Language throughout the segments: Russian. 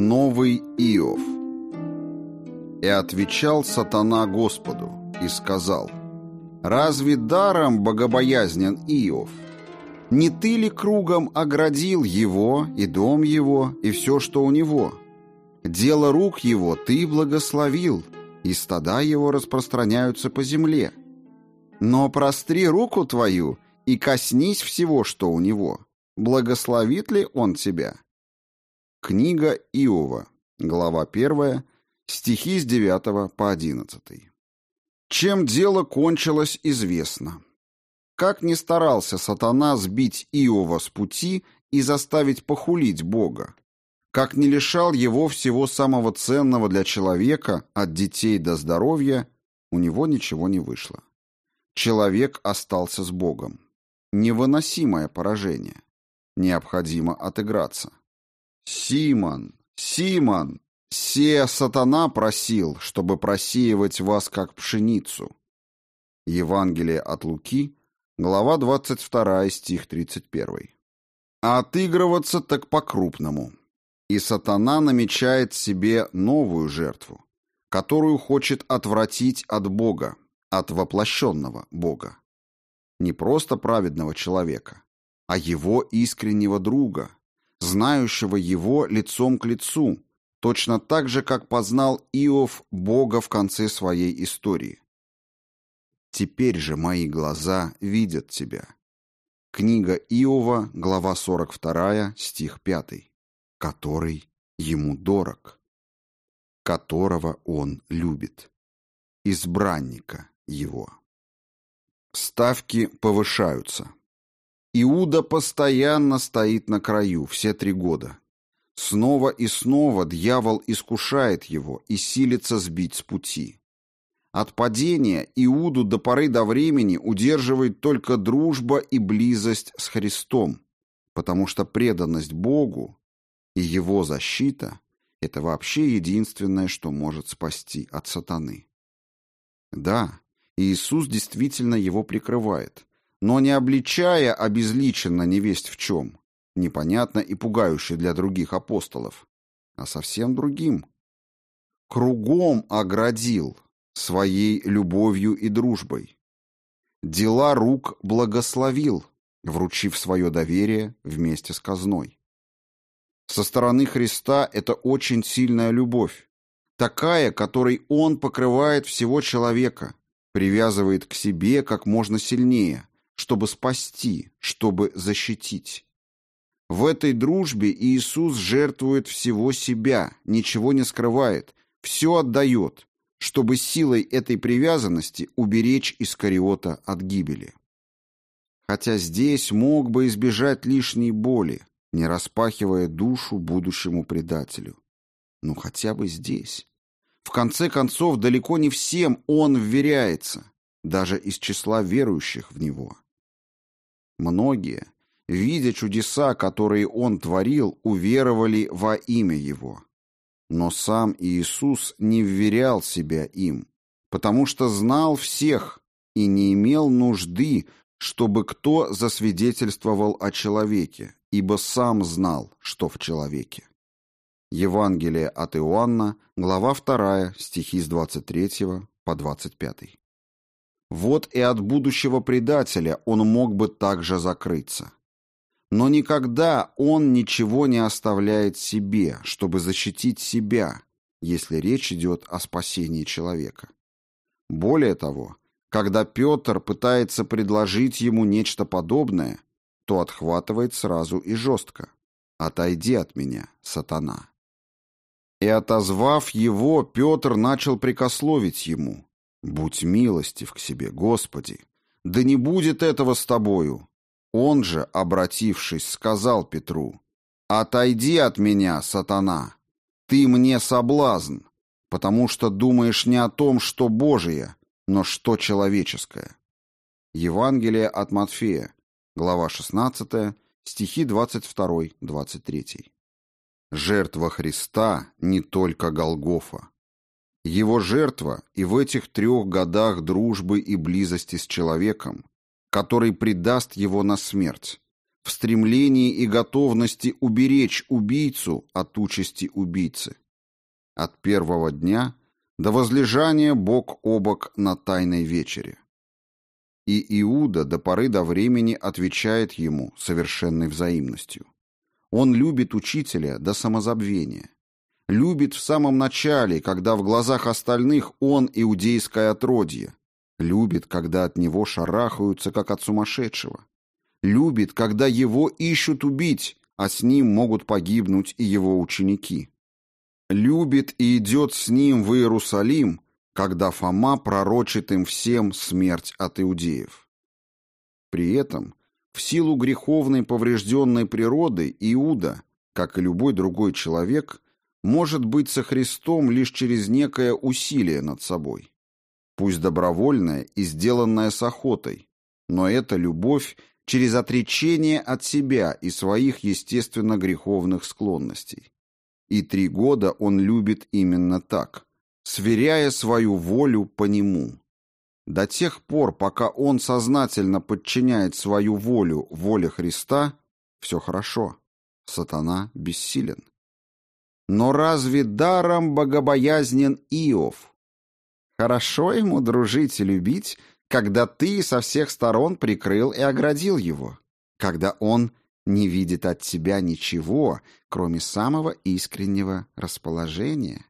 Новый Иов. И отвечал сатана Господу и сказал, «Разве даром богобоязнен Иов? Не ты ли кругом оградил его и дом его и все, что у него? Дело рук его ты благословил, и стада его распространяются по земле. Но простри руку твою и коснись всего, что у него. Благословит ли он тебя?» Книга Иова, глава 1, стихи с 9 по 11. Чем дело кончилось, известно. Как ни старался сатана сбить Иова с пути и заставить похулить Бога, как не лишал его всего самого ценного для человека, от детей до здоровья, у него ничего не вышло. Человек остался с Богом. Невыносимое поражение. Необходимо отыграться. «Симон! Симон! Се сатана просил, чтобы просеивать вас как пшеницу». Евангелие от Луки, глава 22, стих 31. А отыгрываться так по-крупному. И сатана намечает себе новую жертву, которую хочет отвратить от Бога, от воплощенного Бога. Не просто праведного человека, а его искреннего друга – знающего его лицом к лицу, точно так же, как познал Иов Бога в конце своей истории. «Теперь же мои глаза видят тебя». Книга Иова, глава 42, стих 5, который ему дорог, которого он любит, избранника его. Ставки повышаются. Иуда постоянно стоит на краю все три года. Снова и снова дьявол искушает его и силится сбить с пути. От падения Иуду до поры до времени удерживает только дружба и близость с Христом, потому что преданность Богу и его защита – это вообще единственное, что может спасти от сатаны. Да, Иисус действительно его прикрывает – но не обличая обезличенно невесть в чем, непонятно и пугающе для других апостолов, а совсем другим. Кругом оградил своей любовью и дружбой. Дела рук благословил, вручив свое доверие вместе с казной. Со стороны Христа это очень сильная любовь, такая, которой Он покрывает всего человека, привязывает к себе как можно сильнее, чтобы спасти, чтобы защитить. В этой дружбе Иисус жертвует всего себя, ничего не скрывает, все отдает, чтобы силой этой привязанности уберечь Искариота от гибели. Хотя здесь мог бы избежать лишней боли, не распахивая душу будущему предателю. Ну хотя бы здесь. В конце концов, далеко не всем он вверяется, даже из числа верующих в него. Многие, видя чудеса, которые он творил, уверовали во имя его. Но сам Иисус не вверял себя им, потому что знал всех и не имел нужды, чтобы кто засвидетельствовал о человеке, ибо сам знал, что в человеке. Евангелие от Иоанна, глава 2, стихи с 23 по 25. Вот и от будущего предателя он мог бы также закрыться. Но никогда он ничего не оставляет себе, чтобы защитить себя, если речь идет о спасении человека. Более того, когда Петр пытается предложить ему нечто подобное, то отхватывает сразу и жестко. «Отойди от меня, сатана». И отозвав его, Петр начал прикословить ему, Будь милостив к себе, Господи, да не будет этого с тобою. Он же, обратившись, сказал Петру, «Отойди от меня, сатана, ты мне соблазн, потому что думаешь не о том, что Божие, но что человеческое». Евангелие от Матфея, глава 16, стихи 22-23. Жертва Христа не только Голгофа. Его жертва и в этих трех годах дружбы и близости с человеком, который предаст его на смерть, в стремлении и готовности уберечь убийцу от участи убийцы. От первого дня до возлежания бок о бок на тайной вечере. И Иуда до поры до времени отвечает ему совершенной взаимностью. Он любит учителя до самозабвения. Любит в самом начале, когда в глазах остальных он иудейское отродье. Любит, когда от него шарахаются, как от сумасшедшего. Любит, когда его ищут убить, а с ним могут погибнуть и его ученики. Любит и идет с ним в Иерусалим, когда Фома пророчит им всем смерть от иудеев. При этом, в силу греховной поврежденной природы, Иуда, как и любой другой человек, может быть со Христом лишь через некое усилие над собой. Пусть добровольное и сделанное с охотой, но это любовь через отречение от себя и своих естественно греховных склонностей. И три года он любит именно так – сверяя свою волю по нему. До тех пор, пока он сознательно подчиняет свою волю воле Христа, все хорошо. Сатана бессилен. Но разве даром богобоязнен Иов? Хорошо ему дружить и любить, когда ты со всех сторон прикрыл и оградил его, когда он не видит от тебя ничего, кроме самого искреннего расположения.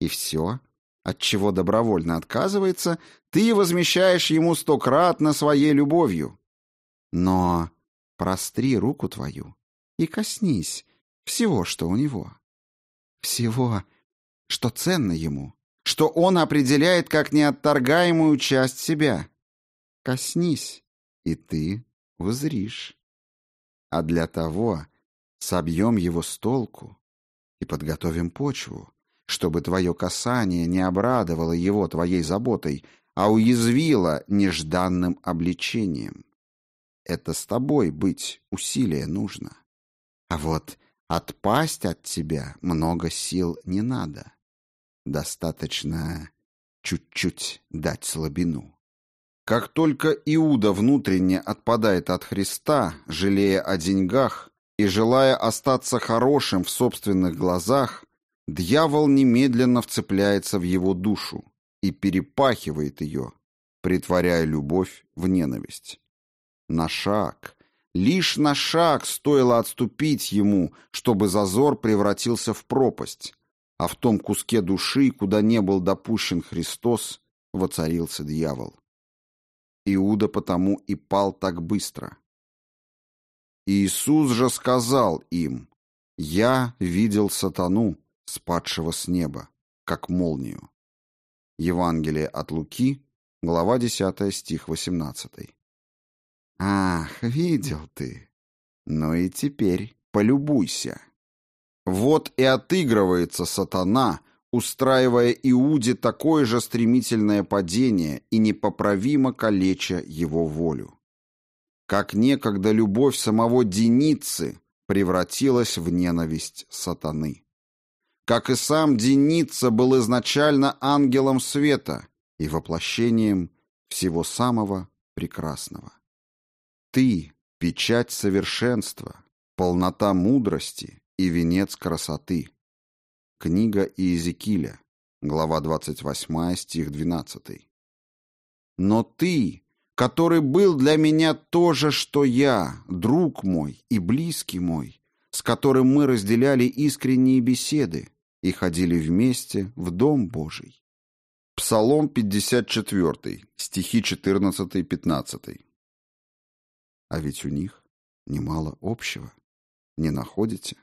И все, от чего добровольно отказывается, ты возмещаешь ему стократно своей любовью. Но простри руку твою и коснись всего, что у него. Всего, что ценно ему, что он определяет как неотторгаемую часть себя. Коснись, и ты узришь. А для того собьем его с толку и подготовим почву, чтобы твое касание не обрадовало его твоей заботой, а уязвило нежданным обличением. Это с тобой быть усилие нужно. А вот отпасть от тебя много сил не надо. Достаточно чуть-чуть дать слабину. Как только Иуда внутренне отпадает от Христа, жалея о деньгах и желая остаться хорошим в собственных глазах, Дьявол немедленно вцепляется в его душу и перепахивает ее, притворяя любовь в ненависть. На шаг, лишь на шаг стоило отступить ему, чтобы зазор превратился в пропасть, а в том куске души, куда не был допущен Христос, воцарился дьявол. Иуда потому и пал так быстро. Иисус же сказал им, «Я видел сатану, спадшего с неба, как молнию. Евангелие от Луки, глава 10, стих 18. Ах, видел ты. Ну и теперь полюбуйся. Вот и отыгрывается сатана, устраивая Иуде такое же стремительное падение и непоправимо калеча его волю. Как некогда любовь самого Деницы превратилась в ненависть сатаны как и сам Деница был изначально ангелом света и воплощением всего самого прекрасного. Ты — печать совершенства, полнота мудрости и венец красоты. Книга Иезекииля, глава 28, стих 12. Но ты, который был для меня то же, что я, друг мой и близкий мой, с которым мы разделяли искренние беседы, и ходили вместе в Дом Божий. Псалом 54, стихи 14-15. А ведь у них немало общего. Не находите?